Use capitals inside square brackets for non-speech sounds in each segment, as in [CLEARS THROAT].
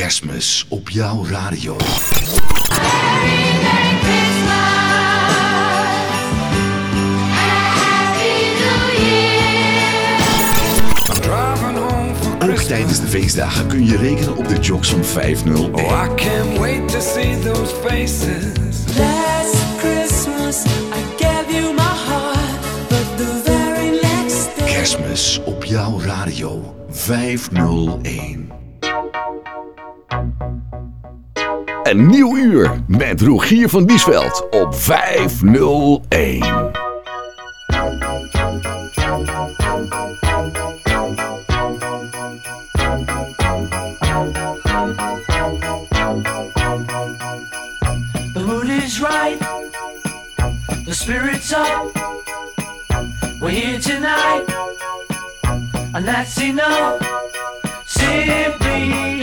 Kerstmis op jouw radio. Ook tijdens de feestdagen kun je rekenen op de jocks van 501. Oh, I can't wait to see those faces. Last Christmas I gave you my heart, but the very next day. Kerstmis op jouw radio 501. Een nieuw uur met Rogier van Diesveld op 501. The mood is right, the spirit's up. We're here tonight, and that's enough. Simply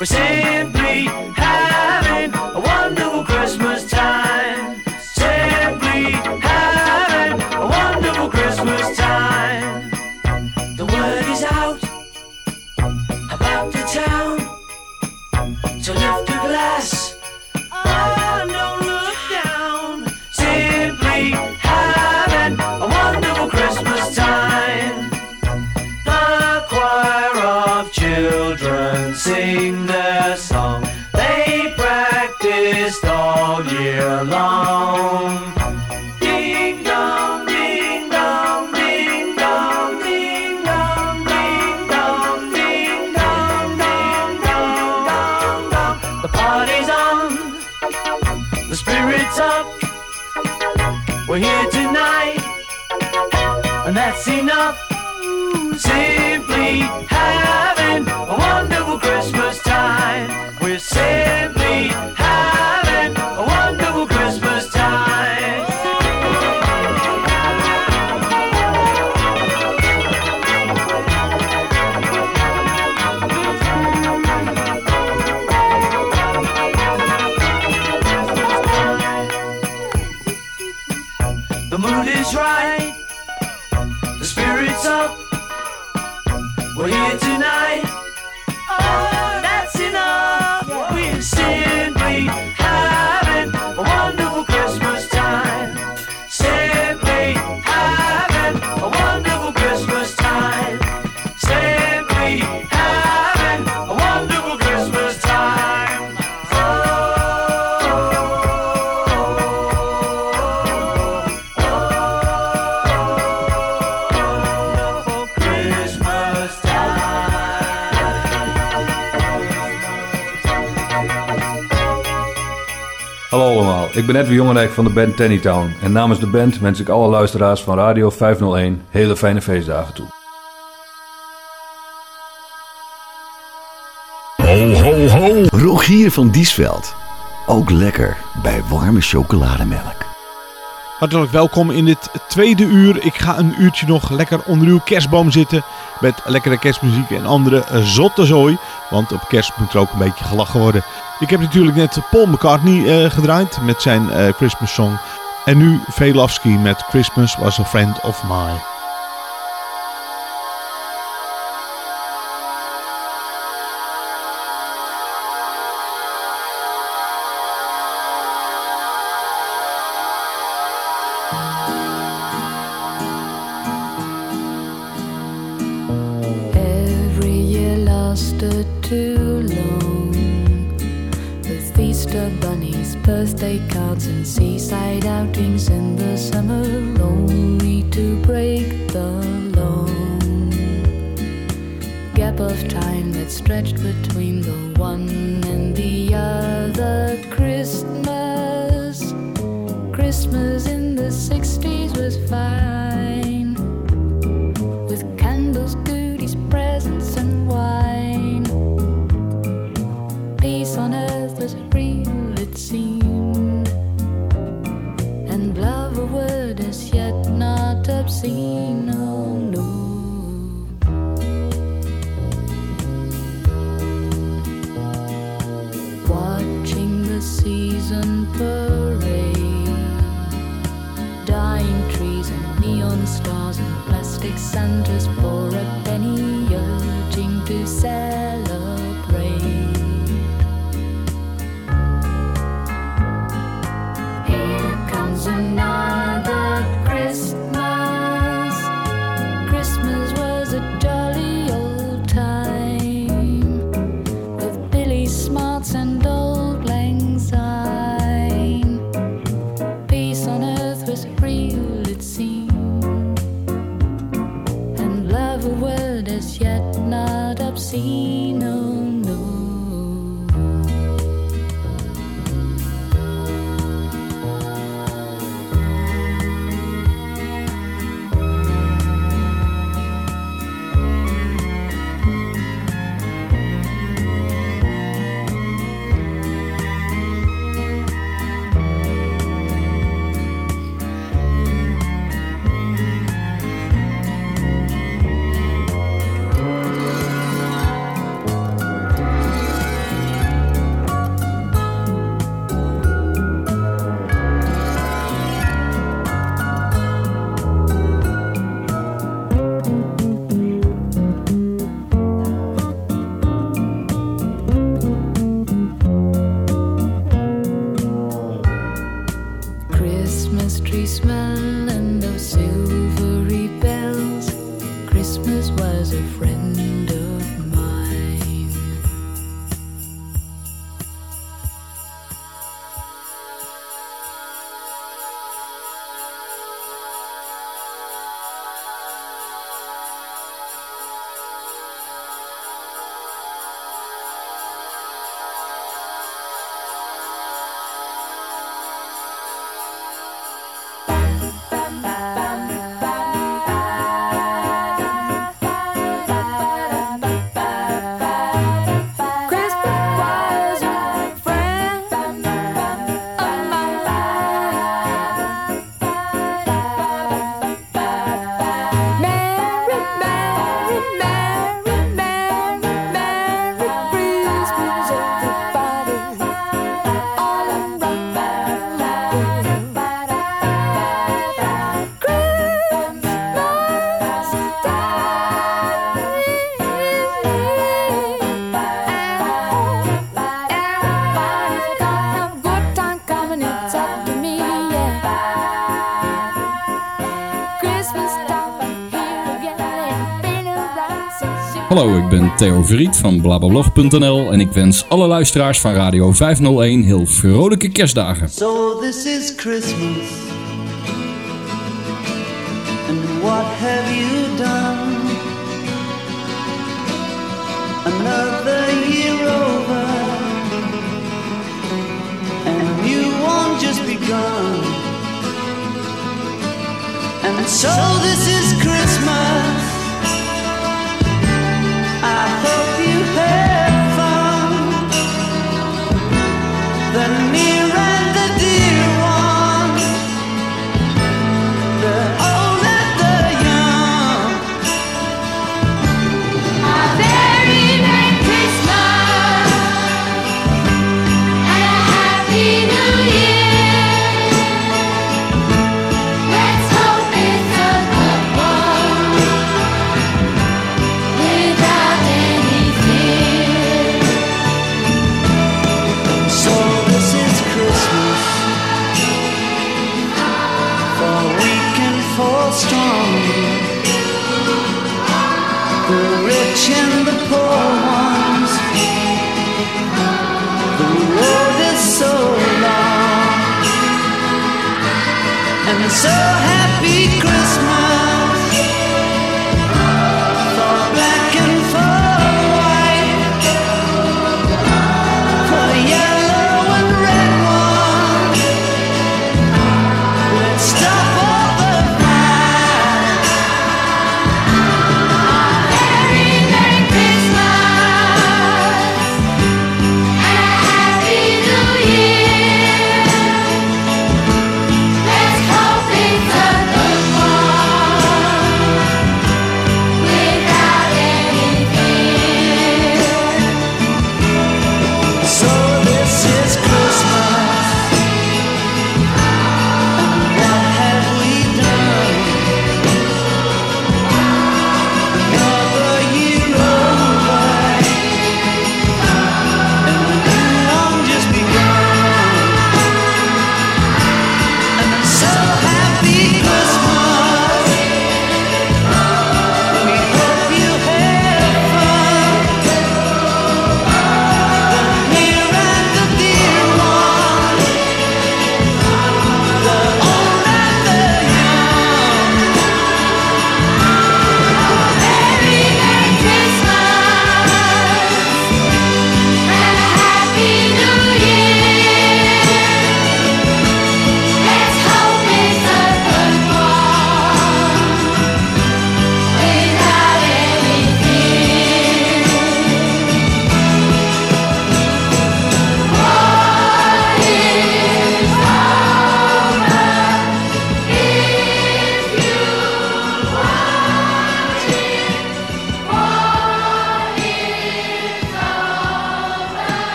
We're simply ben Edwin Jongerijk van de band Tennytown. En namens de band wens ik alle luisteraars van Radio 501 hele fijne feestdagen toe. Ho, ho, ho. Rogier van Diesveld. Ook lekker bij warme chocolademelk. Hartelijk welkom in dit tweede uur. Ik ga een uurtje nog lekker onder uw kerstboom zitten. Met lekkere kerstmuziek en andere zotte zooi. Want op kerst moet er ook een beetje gelachen worden. Ik heb natuurlijk net Paul McCartney eh, gedraaid met zijn eh, Christmas song. En nu Velofsky met Christmas was a friend of mine. breakouts and seaside outings in the summer, only to break the long gap of time that stretched between the one and the other. Christmas, Christmas in the 60s was fine with candles, goodies, presents, and wine. Peace on earth was real, it seemed. Theo Verriet van blablablog.nl en ik wens alle luisteraars van Radio 501 heel vrolijke kerstdagen. So this is Christmas. And what have you done? Another year over. And you won't just begun. And so this is Christmas.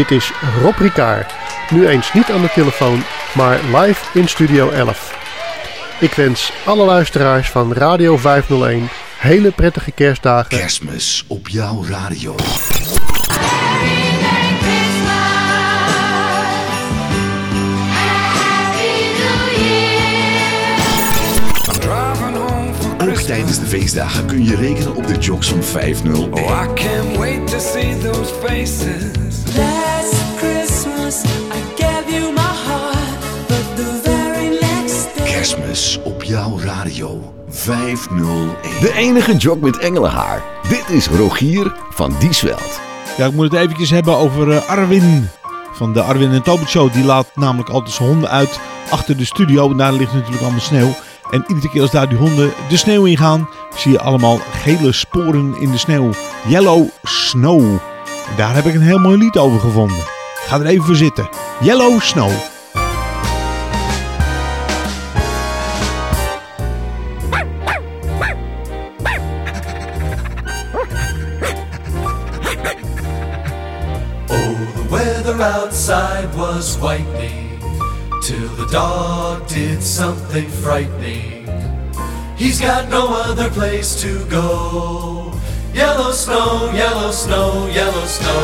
Dit is Rob Ricard. Nu eens niet aan de telefoon, maar live in Studio 11. Ik wens alle luisteraars van Radio 501 hele prettige kerstdagen. Kerstmis op jouw radio. Ook tijdens de feestdagen kun je rekenen op de jocks van 501. Oh, I can't wait to see those faces. Jouw radio 501. De enige jock met engelenhaar. Dit is Rogier van Diesveld. Ja, ik moet het eventjes hebben over eh, Arwin. Van de Arwin en Tobit Show. Die laat namelijk altijd zijn honden uit achter de studio. En daar ligt natuurlijk allemaal sneeuw. En iedere keer als daar die honden de sneeuw in gaan, zie je allemaal gele sporen in de sneeuw. Yellow Snow. En daar heb ik een heel mooi lied over gevonden. Ga er even voor zitten. Yellow Snow. Did something frightening. He's got no other place to go. Yellow snow, yellow snow, yellow snow.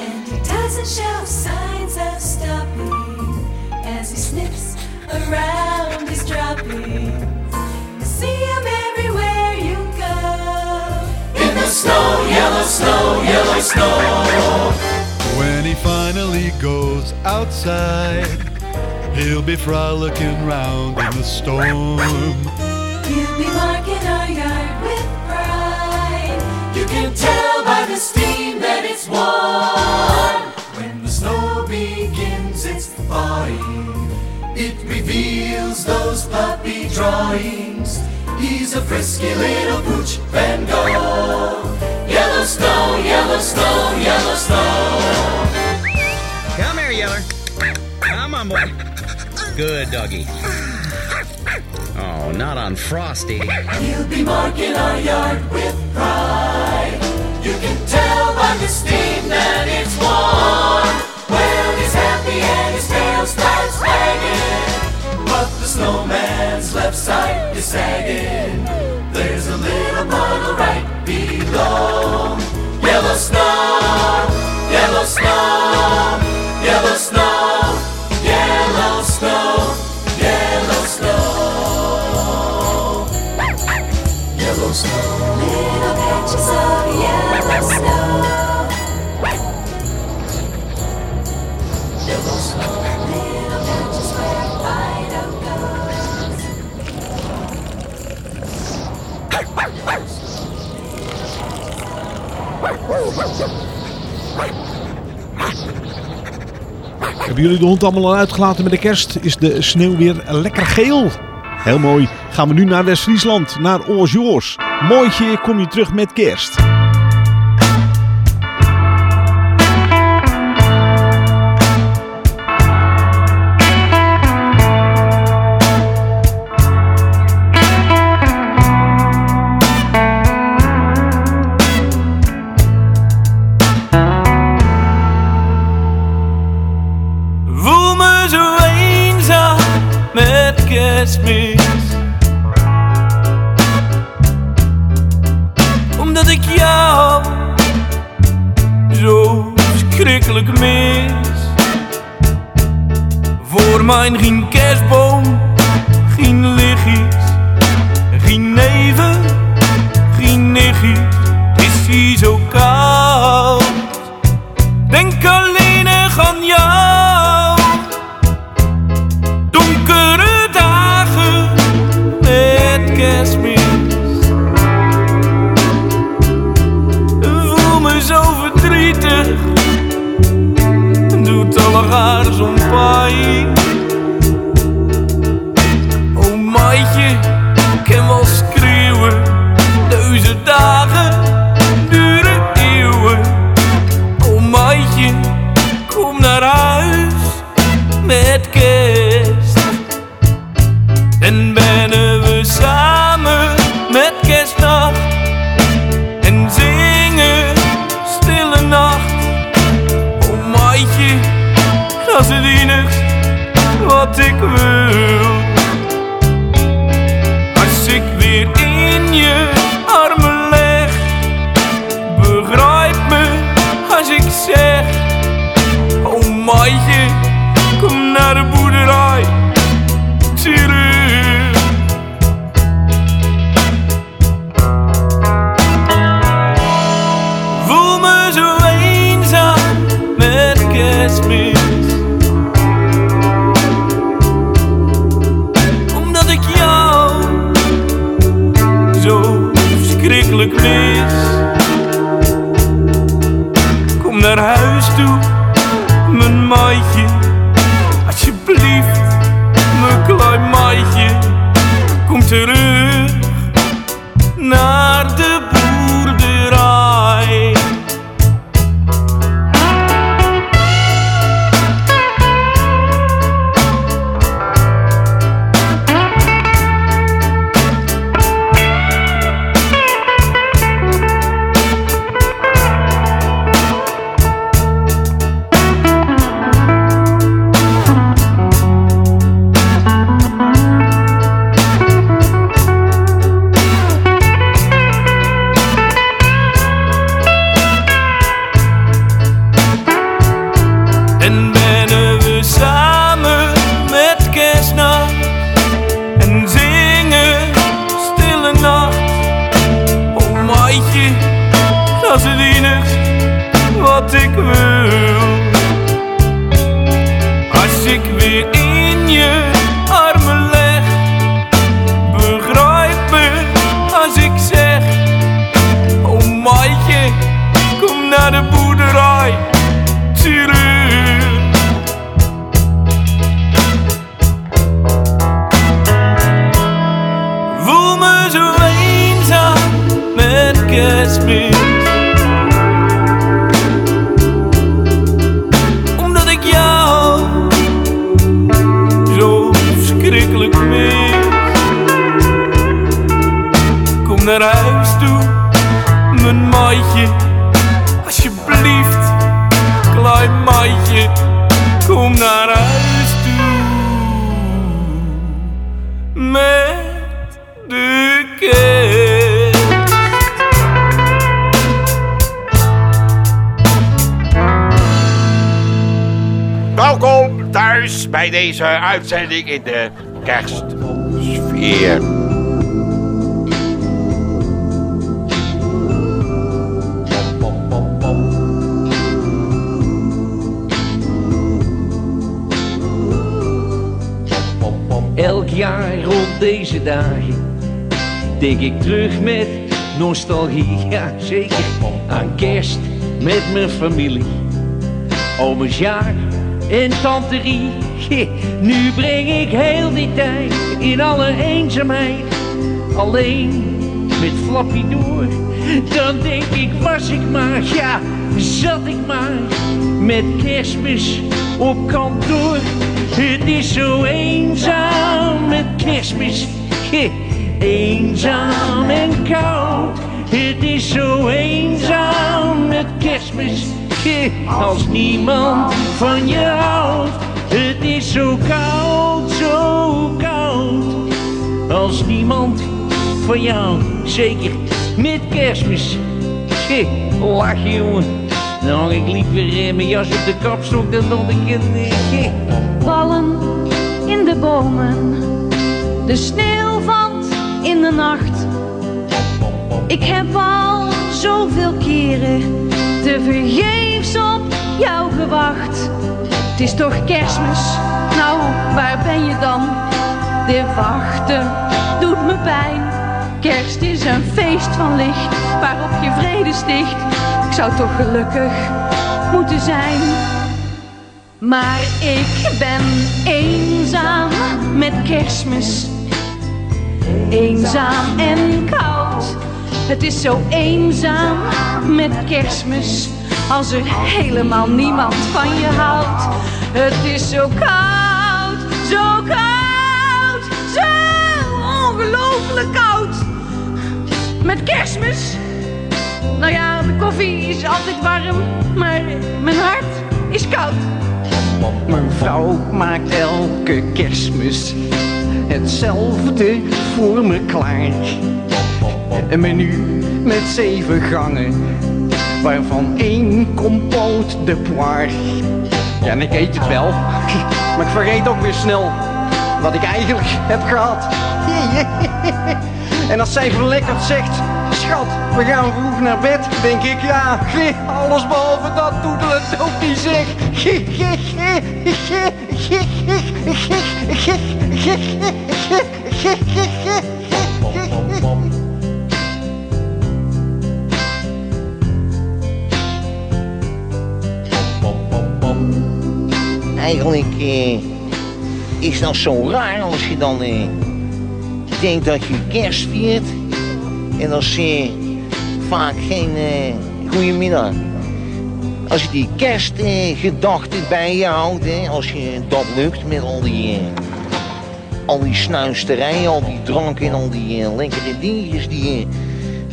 And he doesn't show signs of stopping as he sniffs around his droppings. You see him everywhere you go. In the snow, yellow snow, yellow snow. When he finally goes outside, he'll be frolicking round in the storm. He'll be marking our yard with pride. You can tell by the steam that it's warm. When the snow begins its thawing, it reveals those puppy drawings. He's a frisky little pooch Van Gogh. Yellow snow, yellow snow, yellow snow. Come here, Yeller. Come on, boy. Good doggy. Oh, not on Frosty. He'll be marking our yard with pride. You can tell by the steam that it's warm. Well, he's happy and his tail starts wagging. But the snowman's left side is sagging. There's a little puddle right below. Yellow snow, yellow snow, yellow Jullie de hond allemaal al uitgelaten met de kerst? Is de sneeuw weer lekker geel? Heel mooi. Gaan we nu naar West-Friesland, naar Oorsjoors. Mooitje kom je terug met kerst. mijn ring and uitzending in de kerstsfeer. Elk jaar rond deze dagen denk ik terug met nostalgie, ja zeker. Aan kerst met mijn familie, ooms jaar en tante Rie. Nu breng ik heel die tijd in alle eenzaamheid. Alleen met Flappy door. Dan denk ik, was ik maar, ja, zat ik maar. Met kerstmis op kantoor. Het is zo eenzaam met kerstmis. Eenzaam en koud. Het is zo eenzaam met kerstmis. Als niemand van je houdt. Het is zo koud, zo koud. Als niemand van jou, zeker met kerstmis. Ge, Lach jongen. Dan hang ik liever eh, mijn jas op de kapstok dan dat ik een... eh. Vallen in de bomen, de sneeuw valt in de nacht. Ik heb al zoveel keren te vergeefs op jou gewacht. Het is toch kerstmis, nou waar ben je dan? Dit wachten doet me pijn. Kerst is een feest van licht waarop je vrede sticht. Ik zou toch gelukkig moeten zijn. Maar ik ben eenzaam met kerstmis. Eenzaam en koud. Het is zo eenzaam met kerstmis. Als er helemaal niemand van je houdt. Het is zo koud, zo koud, zo ongelooflijk koud. Met kerstmis. Nou ja, de koffie is altijd warm, maar mijn hart is koud. Mijn vrouw maakt elke kerstmis hetzelfde voor me klaar. Een menu met zeven gangen, waarvan één compoot de poire. Ja, en ik eet het wel, [LAUGHS] maar ik vergeet ook weer snel wat ik eigenlijk heb gehad. [LAUGHS] En als zij verlekkerd zegt, schat, we gaan vroeg naar bed, denk ik, ja, [LAUGHS] alles behalve dat toedelen ook niet zeg. Eigenlijk eh, is dat zo raar als je dan eh, denkt dat je kerst viert. En dat is eh, vaak geen eh goedemiddag. Als je die kerstgedachten bij je houdt, als je dat lukt met al die, eh, al die snuisterijen, al die drank en al die eh, lekkere dingetjes die je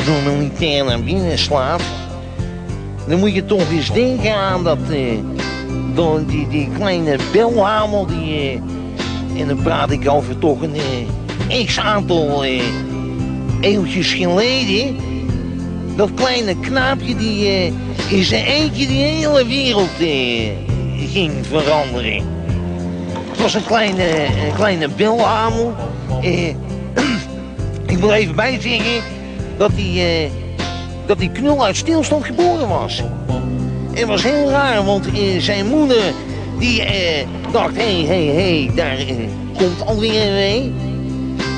normalitair naar binnen slaat. Dan moet je toch eens denken aan dat, die, kleine belhamel die... eh, en dan praat ik over toch een eh, x-aantal eh, eeuwtjes geleden. Dat kleine knaapje die eh, in zijn eentje die hele wereld ging veranderen. Het was een kleine, kleine belhamel. [CLEARS THROAT] Ik wil even bijzeggen dat die, dat die knul uit stilstand geboren was. Het was heel raar, want eh, zijn moeder die eh, dacht, hé, hé, hé, daar eh, komt alweer een.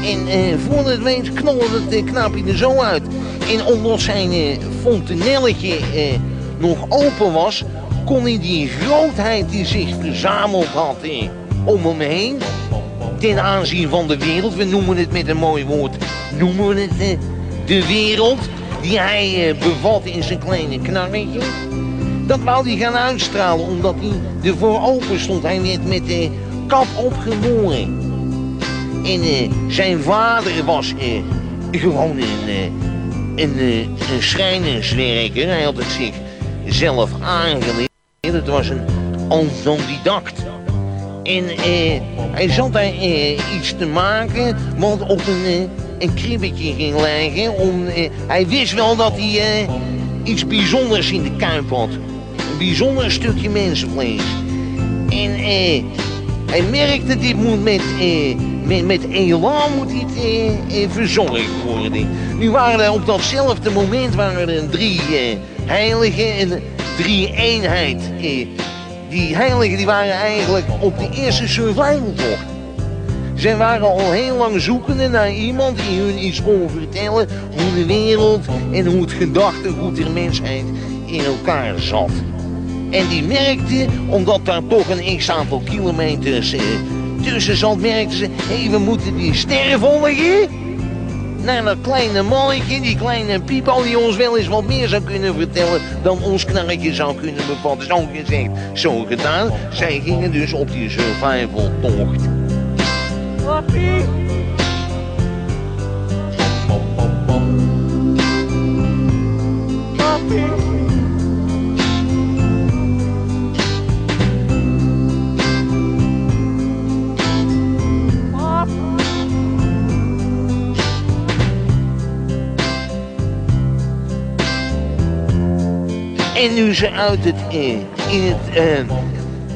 En eh, voordat het weet knalde het knaapje er zo uit. En omdat zijn fontanelletje nog open was, kon hij die grootheid die zich verzameld had om hem heen, ten aanzien van de wereld, we noemen het met een mooi woord, noemen we het de wereld, die hij eh, bevat in zijn kleine knarretje. Dat wou hij gaan uitstralen, omdat hij ervoor open stond. Hij werd met de kap opgeboren. En eh, zijn vader was eh, gewoon een, eh, een, een. Hij had het zichzelf aangeleerd. Het was een autodidact. En hij zat daar iets te maken wat op een, een kribbetje ging leggen. Om, hij wist wel dat hij iets bijzonders in de kuip had. Een bijzonder stukje mensenvlees. En eh, hij merkte dit moet met, eh, met, met elan moet dit, eh, eh, verzorgd worden. Nu waren er op datzelfde moment waren er drie eh, heiligen en drie eenheid. Eh, die heiligen die waren eigenlijk op de eerste survivaltocht. Zij waren al heel lang zoekende naar iemand die hun iets kon vertellen hoe de wereld en hoe het gedachtegoed der mensheid in elkaar zat. En die merkte, omdat daar toch een x-aantal kilometers eh, tussen zat, merkten ze, hé, we moeten die sterren volgen. Naar dat kleine mannetje, die kleine Pipo, die ons wel eens wat meer zou kunnen vertellen dan ons knarretje zou kunnen bevatten. Zo gezegd, zo gedaan. Zij gingen dus op die survival tocht. Papi. En nu ze uit het, eh, in het, eh,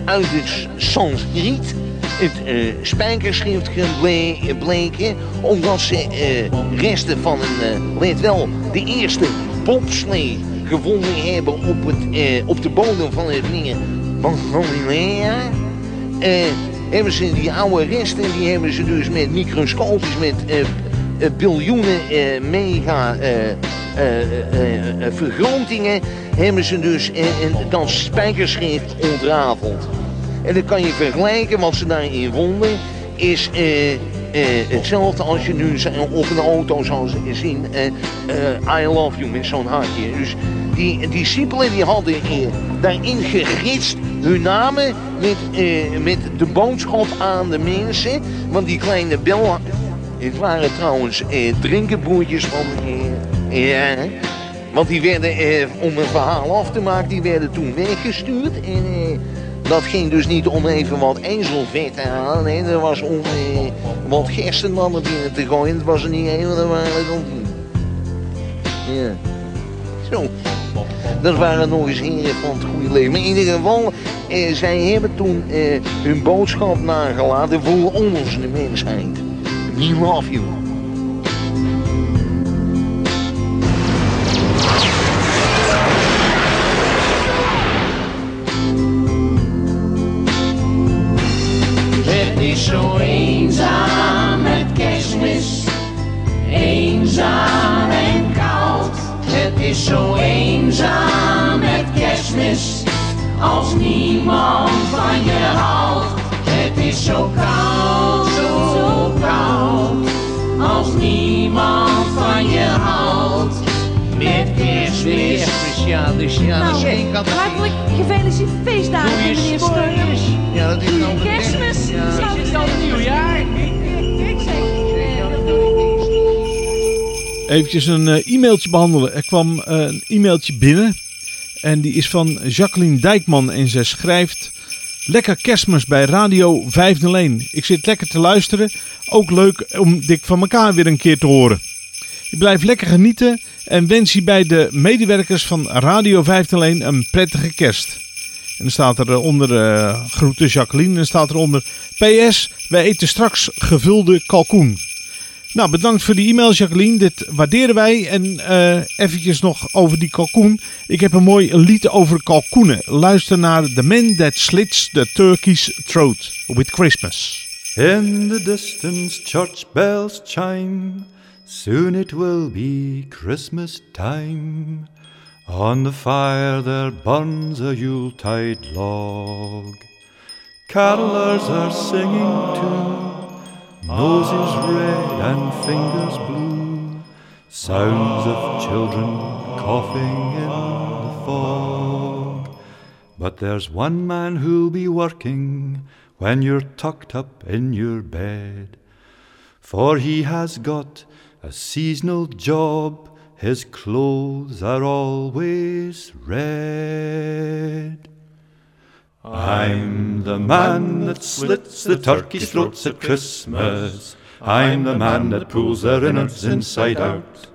uit het Sanskriet het eh, spijkerschrift geble- bleken, omdat ze eh, resten van een, let wel, de eerste bobslee gevonden hebben op, het, op de bodem van het meer van Galilea. Hebben ze die oude resten, die hebben ze dus met microscopisch, met biljoenen mega vergrotingen, hebben ze dus eh, dat spijkerschrift ontrafeld. En dan kan je vergelijken wat ze daarin vonden, is eh, eh, hetzelfde als je nu op een auto zou zien, eh, eh, I love you met zo'n hartje. Dus die discipelen die hadden eh, daarin gegidst hun namen met, eh, met de boodschap aan de mensen. Want die kleine bel, het waren trouwens eh, drinkenbroertjes van, eh, ja, want die werden, eh, om een verhaal af te maken, die werden toen weggestuurd. En eh, dat ging dus niet om even wat ezelvet halen. Nee, dat was om eh, wat gersten dan naar binnen te gooien. Het was er niet een, dat waren tien. Ja. Zo. Dat waren nog eens heren van het goede leven. Maar in ieder geval, eh, zij hebben toen eh, hun boodschap nagelaten voor ons, de mensheid. We love you. Ja, dat Nou, categorie. hartelijk gefeliciteerd feestdagen, meneer. Steuners. Ja, dat is nou de kerstmis. Ja. Zou Is ik het al zeggen. nieuwjaar? Ik zeg, Eventjes een eh, e-mailtje behandelen. Er kwam eh, een e-mailtje binnen. En die is van Jacqueline Dijkman. En zij schrijft... Lekker kerstmis bij Radio 501. Ik zit lekker te luisteren. Ook leuk om dik van elkaar weer een keer te horen. Ik blijf lekker genieten. En wens hierbij de medewerkers van Radio 501 een prettige kerst. En dan staat er eh, onder eh, groeten Jacqueline. En staat er onder PS. Wij eten straks gevulde kalkoen. Nou, bedankt voor die e-mail, Jacqueline. Dit waarderen wij. En eh eventjes nog over die kalkoen. Ik heb een mooi lied over kalkoenen. Luister naar The Man That Slits the Turkey's Throat with Christmas. In the distance, church bells chime. Soon it will be Christmas time. On the fire there burns a Yuletide log. Carolers are singing too, noses red and fingers blue. Sounds of children coughing in the fog. But there's one man who'll be working when you're tucked up in your bed. For he has got a seasonal job, his clothes are always red. I'm the man that slits the turkey's throats at Christmas. I'm the man that pulls their innards inside out.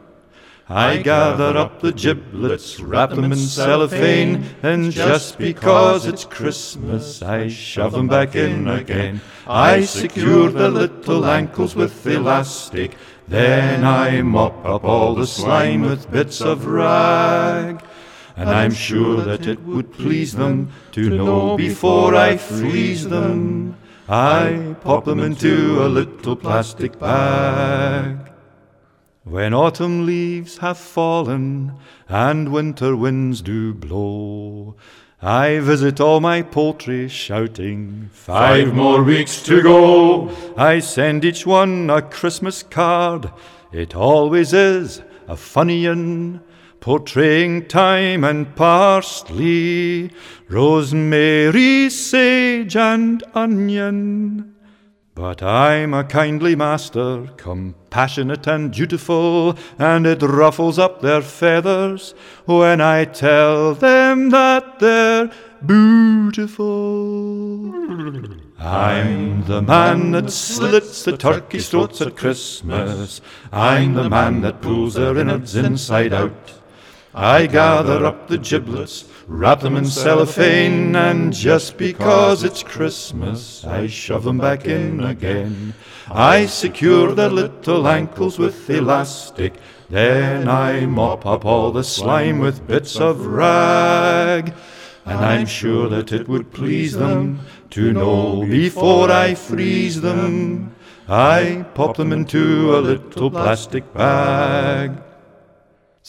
I gather up the giblets, wrap them in cellophane, and just because it's Christmas, I shove them back in again. I secure the little ankles with elastic, then I mop up all the slime with bits of rag. And I'm sure that it would please them to know before I freeze them I pop them into a little plastic bag. When autumn leaves have fallen and winter winds do blow, I visit all my poultry shouting, Five more weeks to go. I send each one a Christmas card. It always is a funny un, portraying thyme and parsley, rosemary, sage, and onion. But I'm a kindly master, compassionate and dutiful, and it ruffles up their feathers when I tell them that they're beautiful. I'm the man that slits the turkey's throats at Christmas. I'm the man that pulls their innards inside out. I gather up the giblets, wrap them in cellophane, and just because it's Christmas, I shove them back in again. I secure their little ankles with elastic, then I mop up all the slime with bits of rag. And I'm sure that it would please them to know before I freeze them, I pop them into a little plastic bag.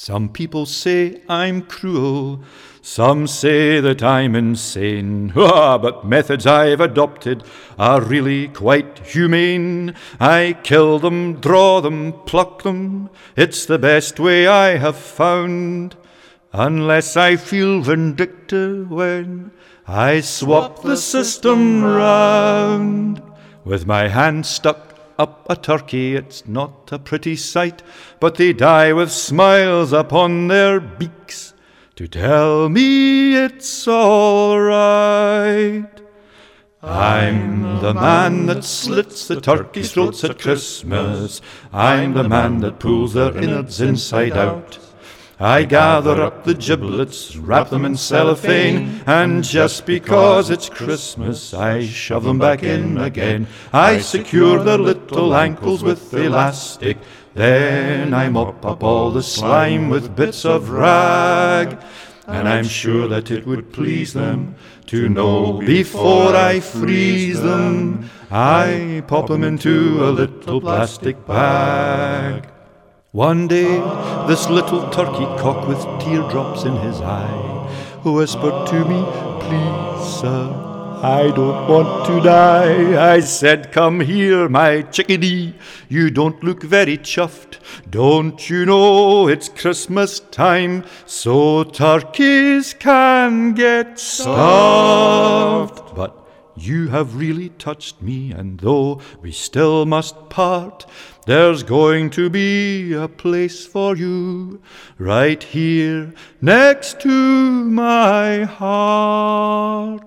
Some people say I'm cruel, some say that I'm insane. But methods I've adopted are really quite humane. I kill them, draw them, pluck them. It's the best way I have found. Unless I feel vindictive when I swap the system round. With my hand stuck up a turkey, it's not a pretty sight, but they die with smiles upon their beaks to tell me it's all right. I'm the man that slits the turkey's throats at Christmas. I'm the man that pulls their innards inside out. I gather up the giblets, wrap them in cellophane, and just because it's Christmas, I shove them back in again. I secure their little ankles with elastic, then I mop up all the slime with bits of rag. And I'm sure that it would please them to know before I freeze them, I pop them into a little plastic bag. One day, this little turkey cock with teardrops in his eye who whispered to me, Please, sir, I don't want to die. I said, Come here, my chickadee. You don't look very chuffed. Don't you know it's Christmas time, so turkeys can get stuffed? But you have really touched me, and though we still must part, there's going to be a place for you right here next to my heart.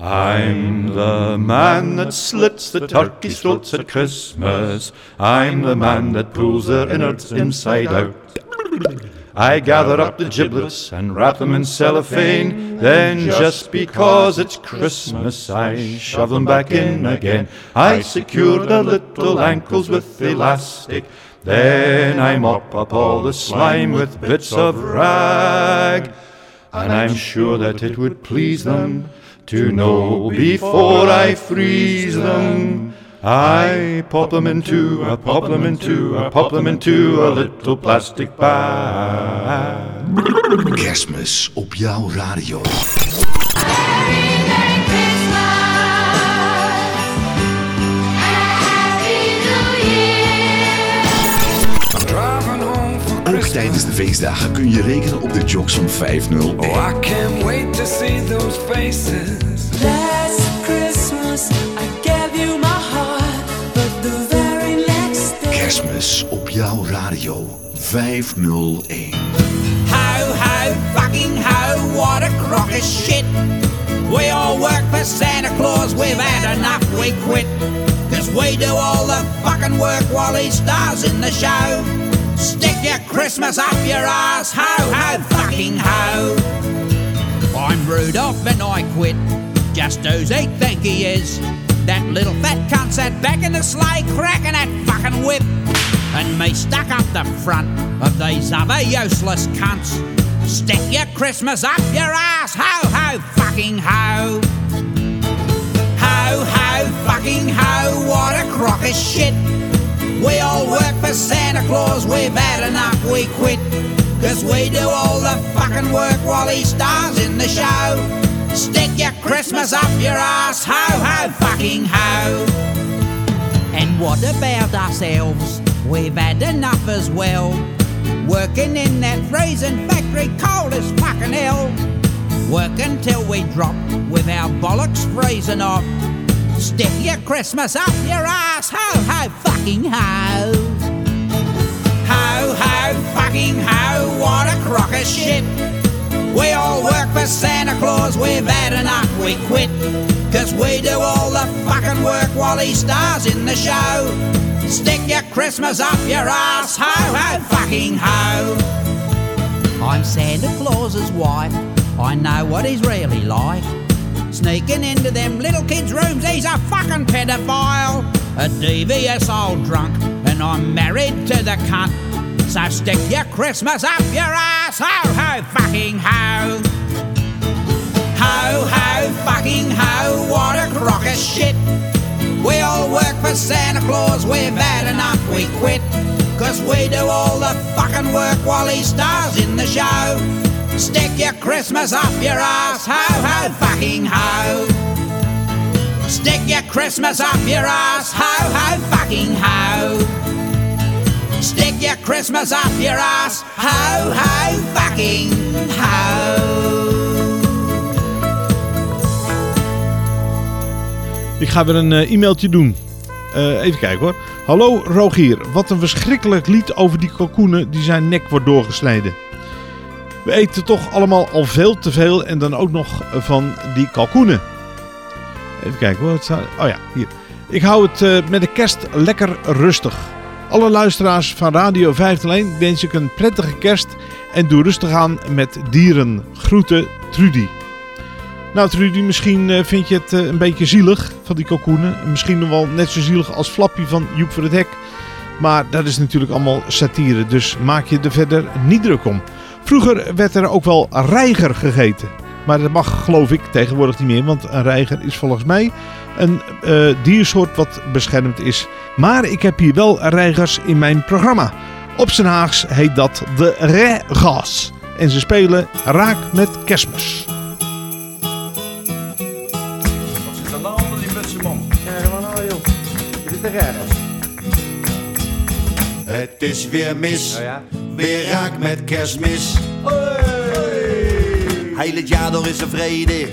I'm the man that slits the turkey's throats at Christmas. I'm the man that pulls their innards inside out. I gather up the giblets and wrap them in cellophane. Then, just because it's Christmas, I shove them back in again. I secure the little ankles with elastic. Then I mop up all the slime with bits of rag. And I'm sure that it would please them to know before I freeze them. I pop them into, I pop them into, I pop them into a little plastic bag. Kerstmis op jouw radio. Ook tijdens de feestdagen kun je rekenen op de jocks van 501. Oh, I can't wait to see those faces. Last Christmas I Kerstmis op jouw radio 501. Ho, ho, fucking ho, what a crock of shit. We all work for Santa Claus, we've had enough, we quit. Cause we do all the fucking work while he stars in the show. Stick your Christmas up your ass, ho, ho, fucking ho. I'm Rudolph and I quit. Just who's he think he is? That little fat cunt sat back in the sleigh cracking that fucking whip. And me stuck up the front of these other useless cunts. Stick your Christmas up your ass, ho, ho, fucking ho. Ho, ho, fucking ho, what a crock of shit. We all work for Santa Claus, we've had enough, we quit. Cause we do all the fucking work while he stars in the show. Stick your Christmas up your ass, ho ho fucking. And what about ourselves? We've had enough as well. Working in that freezing factory, cold as fucking hell. Work until we drop with our bollocks freezing off. Stick your Christmas up your ass, ho ho fucking ho. Ho ho fucking ho, what a crock of shit. We all work for Santa Claus, we've had enough, we quit. Cause we do all the fucking work while he stars in the show. Stick your Christmas up your ass, ho ho fucking ho. I'm Santa Claus's wife, I know what he's really like. Sneaking into them little kids' rooms, he's a fucking pedophile. A devious old drunk, and I'm married to the cunt. So stick your Christmas up your ass, ho ho fucking ho. Ho ho fucking ho, what a crock of shit. We all work for Santa Claus, we've had enough, we quit. Cause we do all the fucking work while he stars in the show. Stick your Christmas up your ass, ho ho fucking ho. Stick your Christmas up your ass, ho ho fucking ho. Stick your Christmas up your ass, ho ho fucking ho. Ik ga weer een eh, e-mailtje doen. Eh, even kijken hoor. Hallo Rogier, wat een verschrikkelijk lied over die kalkoenen die zijn nek wordt doorgesneden. We eten toch allemaal al veel te veel en dan ook nog van die kalkoenen. Even kijken hoor. Oh ja, hier. Ik hou het eh, met de kerst lekker rustig. Alle luisteraars van Radio 501 wens ik een prettige kerst en doe rustig aan met dieren. Groeten Trudy. Nou Trudy, misschien eh, vind je het eh, een beetje zielig van die kalkoenen. Misschien nog wel net zo zielig als Flappy van Joep voor het Hek. Maar dat is natuurlijk allemaal satire, dus maak je er verder niet druk om. Vroeger werd er ook wel reiger gegeten. Maar dat mag geloof ik tegenwoordig niet meer, want een reiger is volgens mij een eh, diersoort wat beschermd is. Maar ik heb hier wel reigers in mijn programma. Op zijn Haags heet dat de regas. En ze spelen raak met kerstmis. De. Het is weer mis, weer raak met kerstmis. Heel het jaar door is er vrede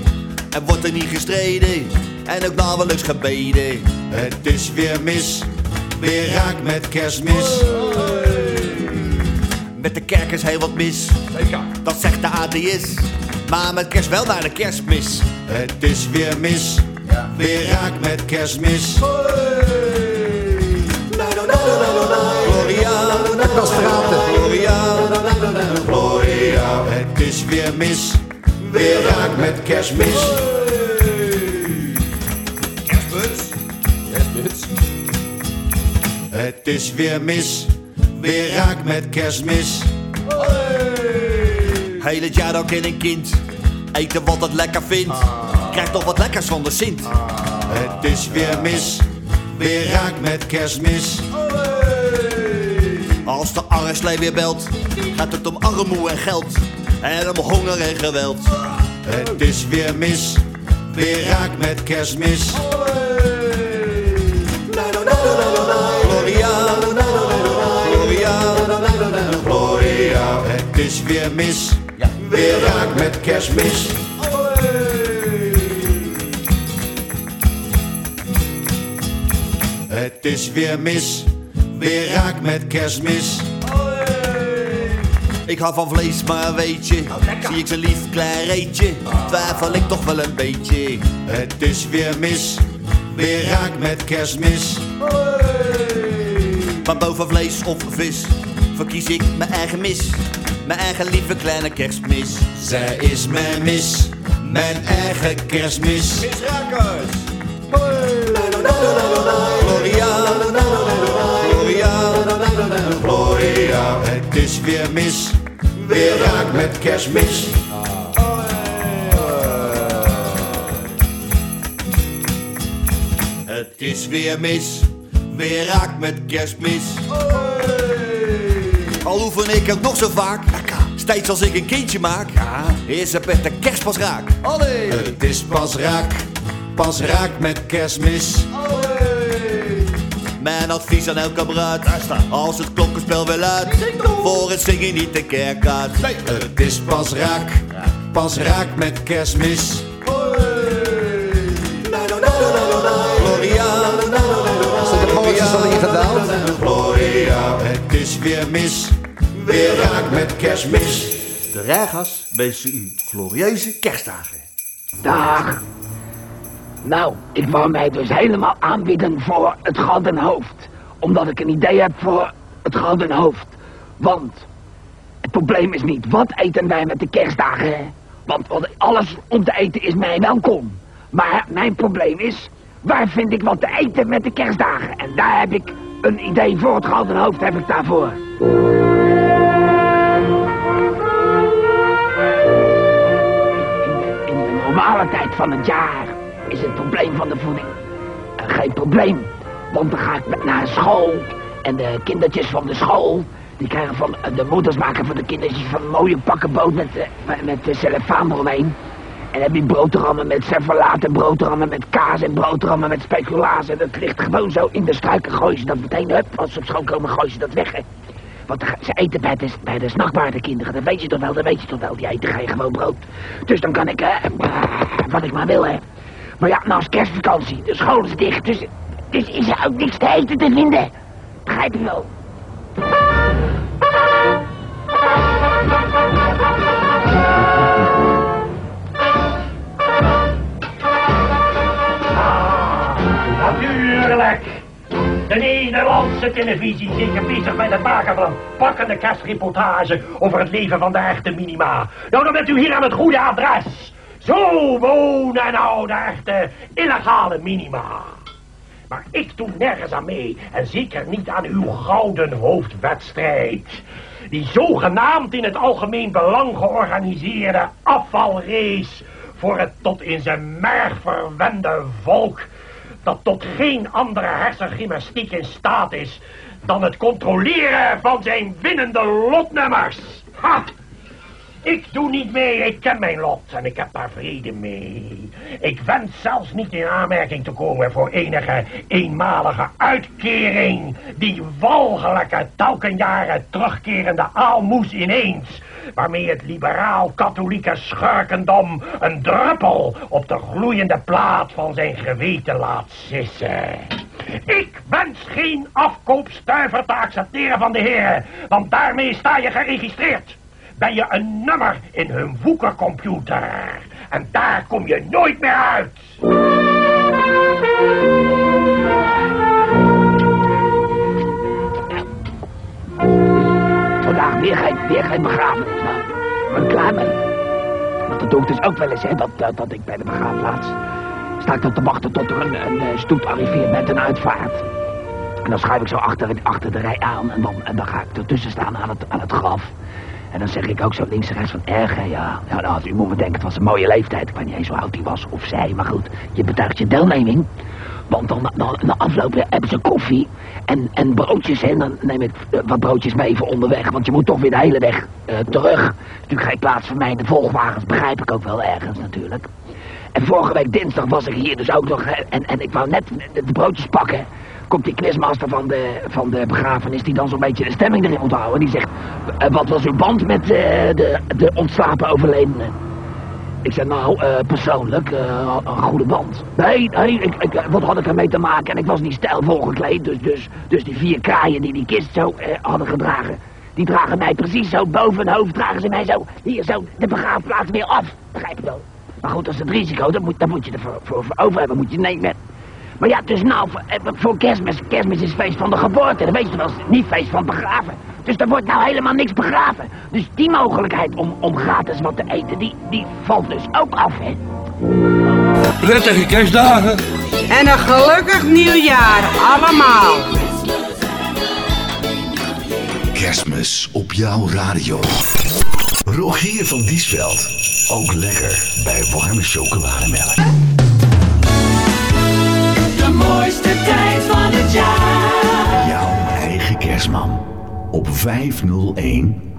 en wordt er niet gestreden en ook nauwelijks gebeden. Het is weer mis, weer raak met kerstmis. Met de kerk is heel wat mis, dat zegt de atheïst. Maar met kerst wel naar de kerstmis. Het is weer mis, weer raak met kerstmis. Gloria, Gloria, Gloria. Het is weer mis, weer raak met kerstmis. Kerstmuts. Kerstmuts. Het is weer mis, weer raak met kerstmis. Heel het jaar ook in een kind, eten wat het lekker vindt. Krijgt toch wat lekkers van de Sint. Het is weer mis, weer raak met kerstmis. Als de arreslee weer belt, gaat het om armoe en geld. En om honger en geweld. Het is weer mis, weer raak met kerstmis. Gloria, Gloria, Gloria. Het is weer mis, weer raak met kerstmis. Het is weer mis, weer raak met kerstmis. Ik hou van vlees, maar weet je, zie ik zo'n lief klein reetje, twijfel ik toch wel een beetje. Het is weer mis, weer raak met kerstmis. Maar boven vlees of vis, verkies ik mijn eigen mis. Mijn eigen lieve kleine kerstmis. Zij is mijn mis, mijn eigen kerstmis. Misrakers! Weer mis, weer raak met kerstmis. Het Het is weer mis, weer raak met kerstmis. Al oefen ik ook nog zo vaak, steeds als ik een kindje maak, is het met de kerst pas raak. Het is pas raak, pas raak met kerstmis. Mijn advies aan elke bruid, als het klokkenspel wil uit, voor het zingen niet de kerk uit. Het is pas raak, pas raak met kerstmis. Gloria, ingedaald? Gloria, het is weer mis, weer raak met kerstmis. De Ragas wensen u glorieuze kerstdagen. Dag. Nou, ik wou mij dus helemaal aanbieden voor het Gouden Hoofd. Omdat ik een idee heb voor het Gouden Hoofd. Want het probleem is niet, wat eten wij met de kerstdagen? Want alles om te eten is mij welkom. Maar mijn probleem is, waar vind ik wat te eten met de kerstdagen? En daar heb ik een idee voor het Gouden Hoofd, heb ik daarvoor. In de normale tijd van het jaar is het probleem van de voeding eh, geen probleem. Want dan ga ik naar school en de kindertjes van de school, die krijgen van, eh, de moeders maken voor de kindertjes van mooie pakken brood met, eh, met, met uh, cellofaan eromheen. En heb je broodrammen met servalaat en broodrammen met kaas en broodrammen met speculaas. En dat ligt gewoon zo in de struiken, gooien ze dat meteen up. Als ze op school komen, gooien ze dat weg. Hè. Want ze eten bij de, bij de snachtbare kinderen, dat weet je toch wel, dat weet je toch wel. Die eten geen gewoon brood. Dus dan kan ik, eh, wat ik maar wil, hè. Maar ja, nou is kerstvakantie, de school is dicht, dus, dus is er ook niks te eten te vinden. Je wel? Natuurlijk. De Nederlandse televisie is zeker bezig met het maken van een pakkende kerstreportage over het leven van de echte minima. Nou, dan bent u hier aan het goede adres. Zo wonen nou de echte illegale minima. Maar ik doe nergens aan mee en zeker niet aan uw gouden hoofdwedstrijd. Die zogenaamd in het algemeen belang georganiseerde afvalrace voor het tot in zijn merg verwende volk dat tot geen andere hersengymnastiek in staat is dan het controleren van zijn winnende lotnummers. Ha! Ik doe niet mee, ik ken mijn lot en ik heb daar vrede mee. Ik wens zelfs niet in aanmerking te komen voor enige eenmalige uitkering. Die walgelijke, telkenjaren terugkerende aalmoes ineens. Waarmee het liberaal-katholieke schurkendom een druppel op de gloeiende plaat van zijn geweten laat sissen. Ik wens geen afkoopstuiver te accepteren van de heren, want daarmee sta je geregistreerd ben je een nummer in hun woekercomputer. En daar kom je nooit meer uit. Vandaag weer geen, weer geen begrafenis, maar ik dat doe ik dus ook wel eens, hè, dat, dat, ik bij de begraafplaats sta ik dan te wachten tot er een, een eh, stoet arriveert met een uitvaart. En dan schuif ik zo achter, achter de rij aan en dan, en dan ga ik ertussen staan aan het, aan het graf. En dan zeg ik ook zo links en rechts van erg, hè, ja. ja nou, u moet me denken, het was een mooie leeftijd. Ik weet niet eens hoe oud hij was of zij, maar goed. Je betuigt je deelneming. Want dan, dan na afloop hebben ze koffie en, en broodjes. En dan neem ik eh, wat broodjes mee voor onderweg. Want je moet toch weer de hele weg eh, terug. Er is natuurlijk geen plaats voor mij in de volgwagens. Begrijp ik ook wel ergens natuurlijk. En vorige week dinsdag was ik hier dus ook nog. En, en ik wou net de broodjes pakken. Komt die quizmaster van de, van de begrafenis die dan zo'n beetje de stemming erin onthouden. Die zegt, eh, wat was uw band met eh, de, de ontslapen overledene? Ik zei, nou, eh, persoonlijk, een goede band. Nee, nee, ik, ik, wat had ik ermee te maken? En ik was niet stijlvol gekleed, dus, dus, dus die vier kraaien die die kist zo hadden gedragen... die dragen mij precies zo boven het hoofd, dragen ze mij zo, hier zo, de begraafplaats weer af. Begrijp je wel? Maar goed, dat is het risico, dat moet, dat moet je ervoor voor, voor over hebben, moet je nemen. Maar ja, dus nou, voor, eh, voor kerstmis, kerstmis is feest van de geboorte, dat weet je wel, niet feest van begraven. Dus er wordt nou helemaal niks begraven. Dus die mogelijkheid om, om gratis wat te eten, die, die valt dus ook af, hè. Prettige kerstdagen. En een gelukkig nieuwjaar allemaal. Kerstmis op jouw radio. Rogier van Diesveld. Ook lekker bij warme chocolademelk mooiste tijd van het jaar. Jouw eigen kerstman op 501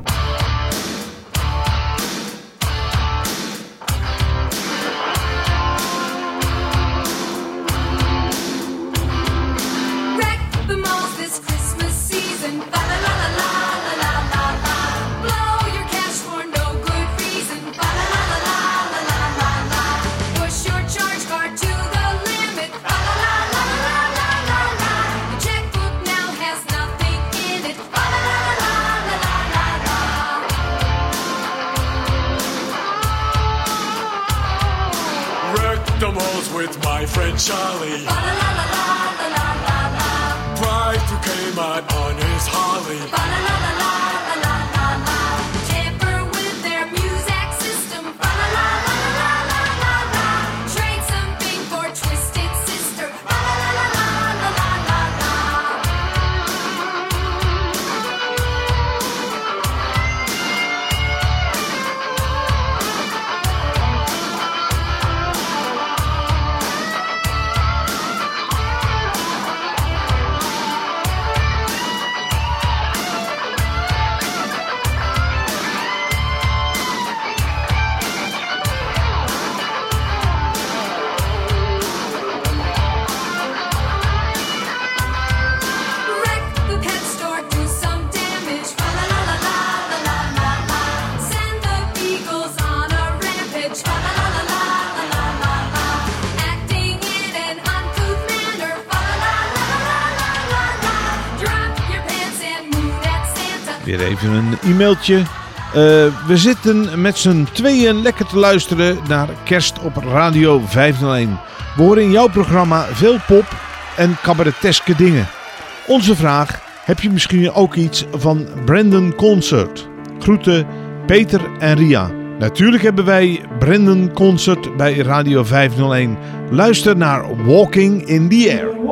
even een e-mailtje. Eh, we zitten met z'n tweeën lekker te luisteren naar Kerst op Radio 501. We horen in jouw programma veel pop en cabareteske dingen. Onze vraag, heb je misschien ook iets van Brandon Concert? Groeten Peter en Ria. Natuurlijk hebben wij Brandon Concert bij Radio 501. Luister naar Walking in the Air.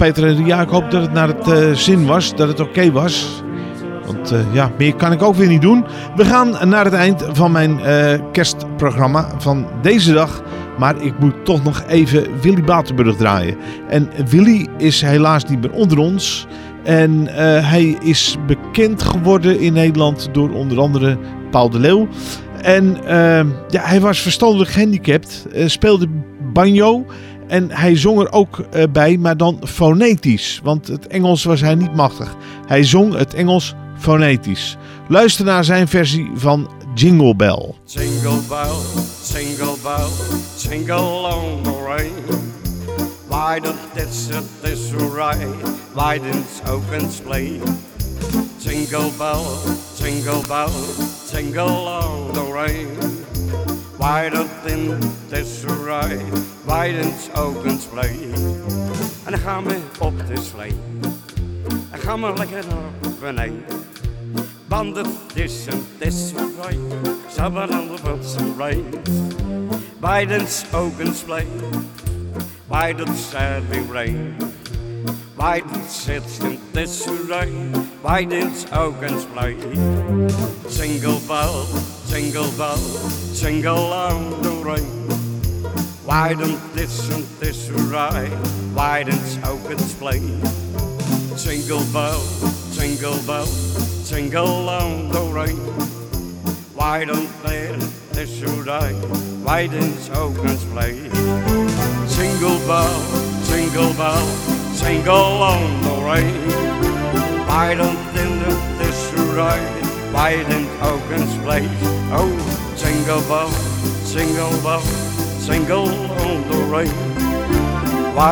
Peter en Ria, ik hoop dat het naar het eh, zin was, dat het oké was. Want eh, ja, meer kan ik ook weer niet doen. We gaan naar het eind van mijn eh, kerstprogramma van deze dag. Maar ik moet toch nog even Willy Batenburg draaien. En Willy is helaas niet meer onder ons. En hij is bekend geworden in Nederland door onder andere Paul de Leeuw. En ja, hij was verstandelijk gehandicapt, eh, speelde banjo en hij zong er ook eh, bij, maar dan fonetisch. Want het Engels was hij niet machtig. Hij zong het Engels fonetisch. Luister naar zijn versie van Jingle Bell. Jingle bell, jingle bell, jingle along the. Why don't this this right? Didn't open? Jingle bell, jingle bell, jingle along the way. Don't this right? Why didn't open sleigh? En dan gaan we op de slee. En gaan we lekker naar beneden. Want het is een tesserij, sabber aan de botsen rij. Biden's open splay, Biden's sadly rain. Biden sits in tesserij, Biden's open splay. Single bell, single bell, single on the rain. Biden this and tesserij, Biden's open splay. Single bell, single bell, single on the rain. Why don't they this should I? Why didn't Oaklands play? Single bell, single bell, single on the rain. Play? Oh, single single on the rain.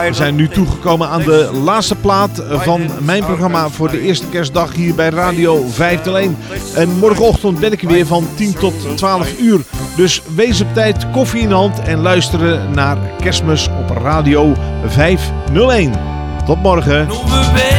We zijn nu toegekomen aan de laatste plaat van mijn programma voor de eerste kerstdag hier bij Radio 501. En morgenochtend ben ik er weer van 10 tot 12 uur. Dus wees op tijd, koffie in de hand en luisteren naar Kerstmis op Radio 501. Tot morgen.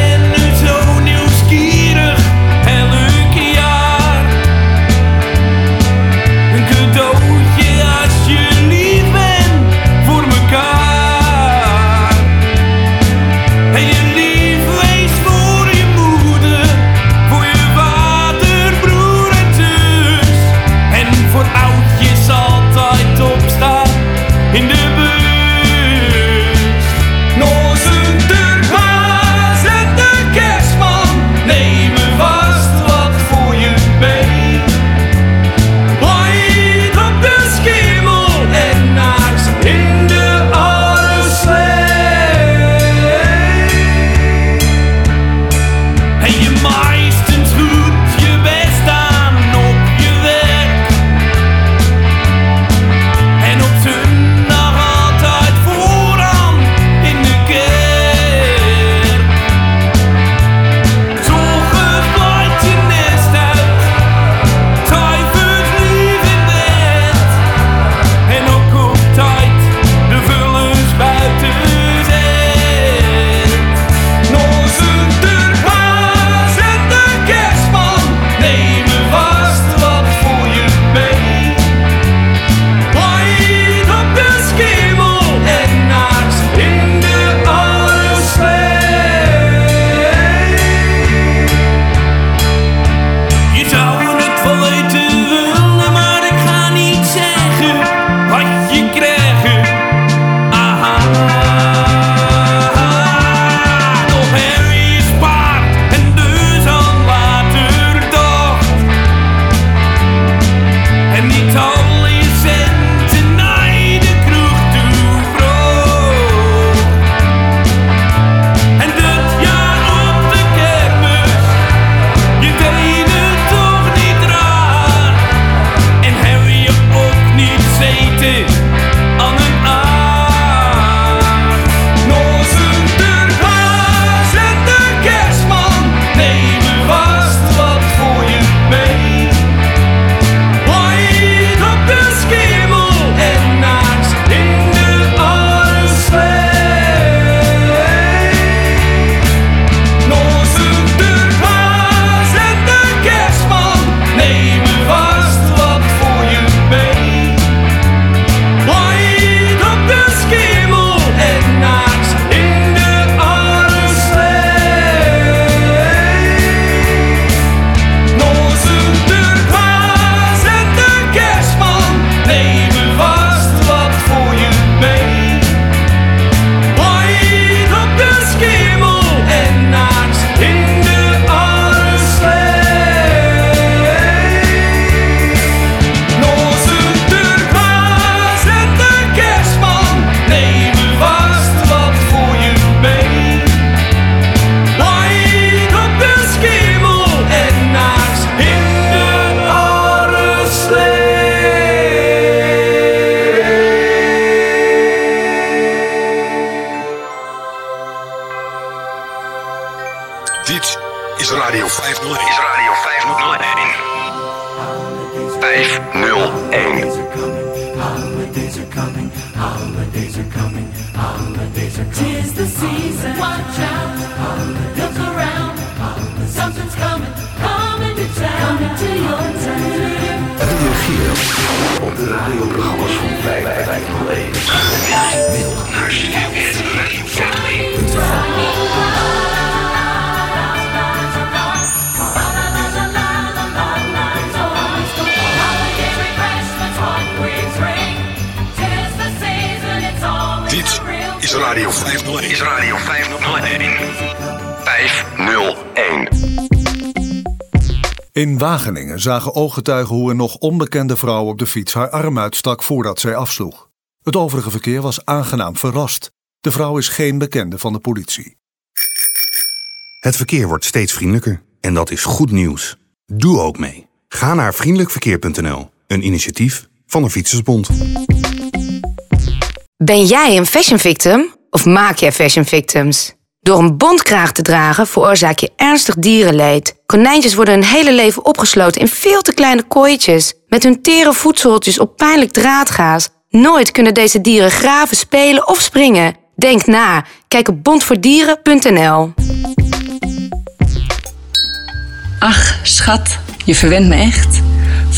Zagen ooggetuigen hoe een nog onbekende vrouw op de fiets haar arm uitstak voordat zij afsloeg. Het overige verkeer was aangenaam verrast. De vrouw is geen bekende van de politie. Het verkeer wordt steeds vriendelijker en dat is goed nieuws. Doe ook mee. Ga naar vriendelijkverkeer.nl, een initiatief van de Fietsersbond. Ben jij een fashion victim of maak jij fashion victims? Door een bondkraag te dragen veroorzaak je ernstig dierenleed. Konijntjes worden hun hele leven opgesloten in veel te kleine kooitjes. Met hun tere voedseltjes op pijnlijk draadgaas. Nooit kunnen deze dieren graven, spelen of springen. Denk na. Kijk op bondvoordieren.nl. Ach, schat, je verwent me echt.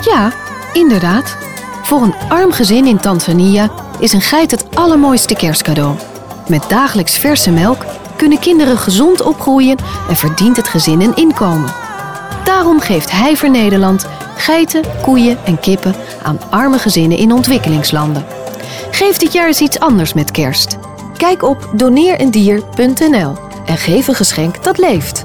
Ja, inderdaad. Voor een arm gezin in Tanzania is een geit het allermooiste kerstcadeau. Met dagelijks verse melk kunnen kinderen gezond opgroeien en verdient het gezin een inkomen. Daarom geeft Heiver Nederland geiten, koeien en kippen aan arme gezinnen in ontwikkelingslanden. Geef dit jaar eens iets anders met kerst. Kijk op doneerendier.nl en geef een geschenk dat leeft.